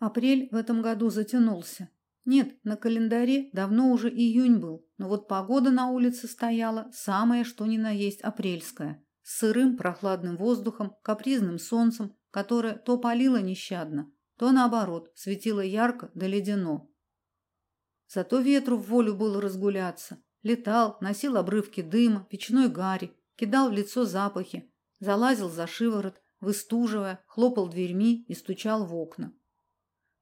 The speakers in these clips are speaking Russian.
Апрель в этом году затянулся. Нет, на календаре давно уже июнь был, но вот погода на улице стояла самая что ни на есть апрельская, с сырым прохладным воздухом, капризным солнцем, которое то палило нещадно, то наоборот светило ярко да ледяно. Зато ветру в волю было разгуляться. Летал, носил обрывки дыма, печной гари, кидал в лицо запахи, залазил за шиворот, выстуживая, хлопал дверьми и стучал в окна.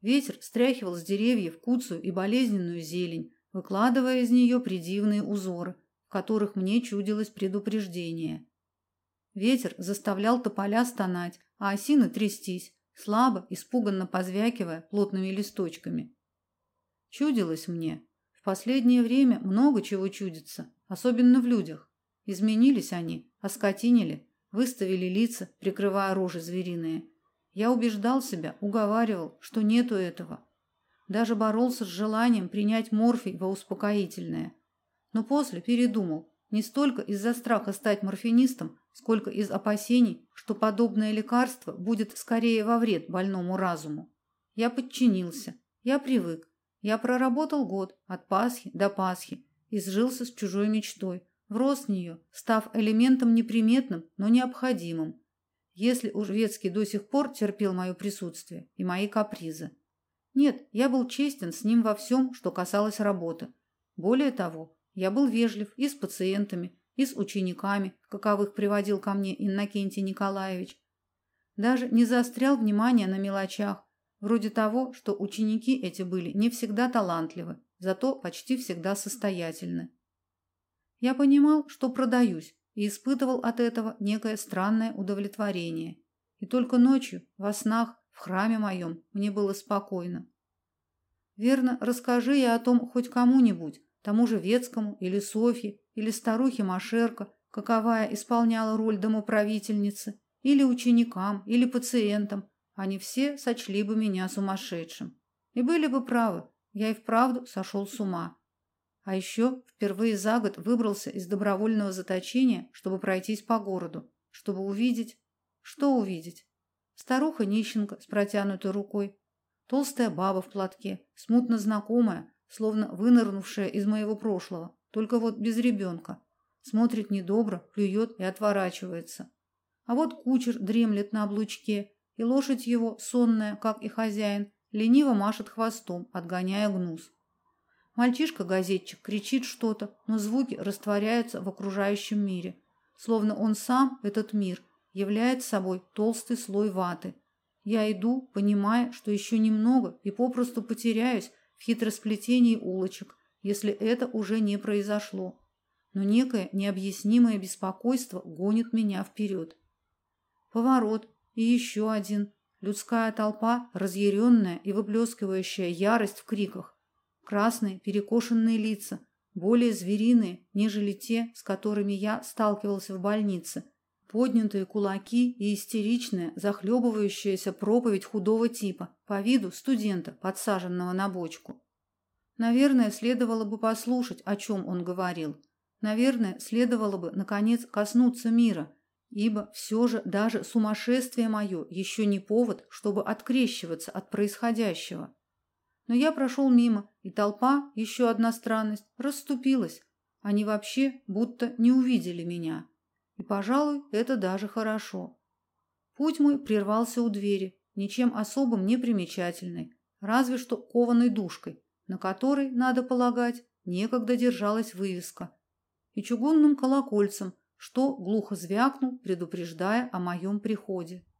Ветер стряхивал с деревьев куцую и болезненную зелень, выкладывая из нее придивные узоры, в которых мне чудилось предупреждение. Ветер заставлял тополя стонать, а осины трястись, слабо, испуганно позвякивая плотными листочками. Чудилось мне. В последнее время много чего чудится, особенно в людях. Изменились они, оскотинили, выставили лица, прикрывая рожи звериные. Я убеждал себя, уговаривал, что нету этого. Даже боролся с желанием принять морфий во успокоительное. Но после передумал, не столько из-за страха стать морфинистом, сколько из опасений, что подобное лекарство будет скорее во вред больному разуму. Я подчинился, я привык, я проработал год от Пасхи до Пасхи и сжился с чужой мечтой, врос в нее, став элементом неприметным, но необходимым. Если уж Ветский до сих пор терпел мое присутствие и мои капризы. Нет, я был честен с ним во всем, что касалось работы. Более того, я был вежлив и с пациентами, и с учениками, каковых приводил ко мне Иннокентий Николаевич. Даже не заострял внимание на мелочах, Вроде того, что ученики эти были не всегда талантливы, зато почти всегда состоятельны. Я понимал, что продаюсь, и испытывал от этого некое странное удовлетворение. И только ночью, во снах, в храме моем, мне было спокойно. Верно, расскажи я о том хоть кому-нибудь, тому же Ветскому или Софье, или старухе Машерка, каковая исполняла роль домоправительницы, или ученикам, или пациентам, они все сочли бы меня сумасшедшим. И были бы правы, я и вправду сошел с ума. А еще впервые за год выбрался из добровольного заточения, чтобы пройтись по городу, чтобы увидеть... Что увидеть? Старуха нищенка с протянутой рукой, толстая баба в платке, смутно знакомая, словно вынырнувшая из моего прошлого, только вот без ребенка. Смотрит недобро, плюет и отворачивается. А вот кучер дремлет на облучке, и лошадь его, сонная, как и хозяин, лениво машет хвостом, отгоняя гнус. Мальчишка-газетчик кричит что-то, но звуки растворяются в окружающем мире, словно он сам, этот мир, является собой толстый слой ваты. Я иду, понимая, что еще немного и попросту потеряюсь в хитросплетении улочек, если это уже не произошло. Но некое необъяснимое беспокойство гонит меня вперед. Поворот, и еще один. Людская толпа, разъяренная и выплескивающая ярость в криках. Красные, перекошенные лица, более звериные, нежели те, с которыми я сталкивался в больнице. Поднятые кулаки и истеричная, захлебывающаяся проповедь худого типа, по виду студента, подсаженного на бочку. Наверное, следовало бы послушать, о чем он говорил. Наверное, следовало бы, наконец, коснуться мира – ибо все же даже сумасшествие мое еще не повод, чтобы открещиваться от происходящего. Но я прошел мимо, и толпа, еще одна странность, расступилась. Они вообще будто не увидели меня. И, пожалуй, это даже хорошо. Путь мой прервался у двери, ничем особым не примечательной, разве что кованой дужкой, на которой, надо полагать, некогда держалась вывеска, и чугунным колокольцем, что глухо звякнул, предупреждая о моем приходе.